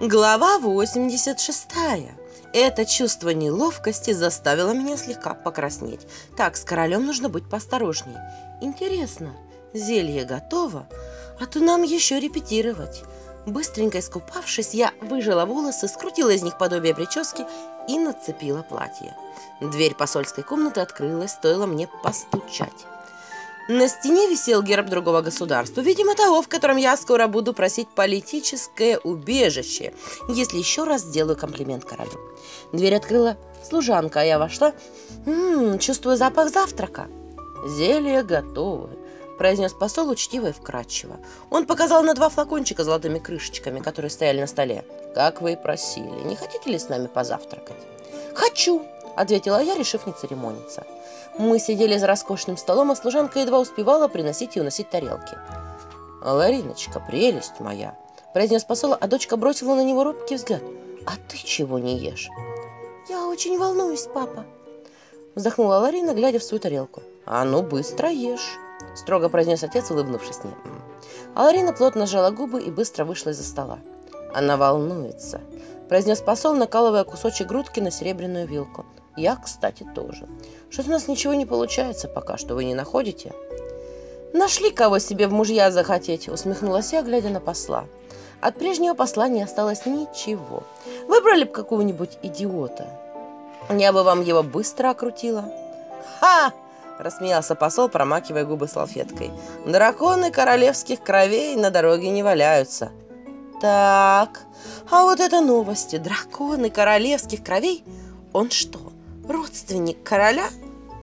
Глава 86. Это чувство неловкости заставило меня слегка покраснеть. Так, с королем нужно быть поосторожней. Интересно, зелье готово? А то нам еще репетировать. Быстренько искупавшись, я выжила волосы, скрутила из них подобие прически и нацепила платье. Дверь посольской комнаты открылась, стоило мне постучать. На стене висел герб другого государства, видимо, того, в котором я скоро буду просить политическое убежище, если еще раз сделаю комплимент королю. Дверь открыла служанка, а я вошла. М-м, чувствую запах завтрака. Зелье готово, произнес посол учтиво и вкрадчиво. Он показал на два флакончика с золотыми крышечками, которые стояли на столе. Как вы и просили, не хотите ли с нами позавтракать? Хочу, ответила я, решив не церемониться. Мы сидели за роскошным столом, а служанка едва успевала приносить и уносить тарелки. «Лариночка, прелесть моя!» – произнес посол, а дочка бросила на него робкий взгляд. «А ты чего не ешь?» «Я очень волнуюсь, папа», – вздохнула Ларина, глядя в свою тарелку. «А ну, быстро ешь!» – строго произнес отец, улыбнувшись мне. А Ларина плотно сжала губы и быстро вышла из-за стола. «Она волнуется», – произнес посол, накалывая кусочек грудки на серебряную вилку. Я, кстати, тоже. Что-то у нас ничего не получается пока, что вы не находите. Нашли кого себе в мужья захотеть, усмехнулась я, глядя на посла. От прежнего посла не осталось ничего. Выбрали бы какого-нибудь идиота. Я бы вам его быстро окрутила. Ха! Рассмеялся посол, промакивая губы салфеткой. Драконы королевских кровей на дороге не валяются. Так, а вот это новости. Драконы королевских кровей? Он что, родственник короля –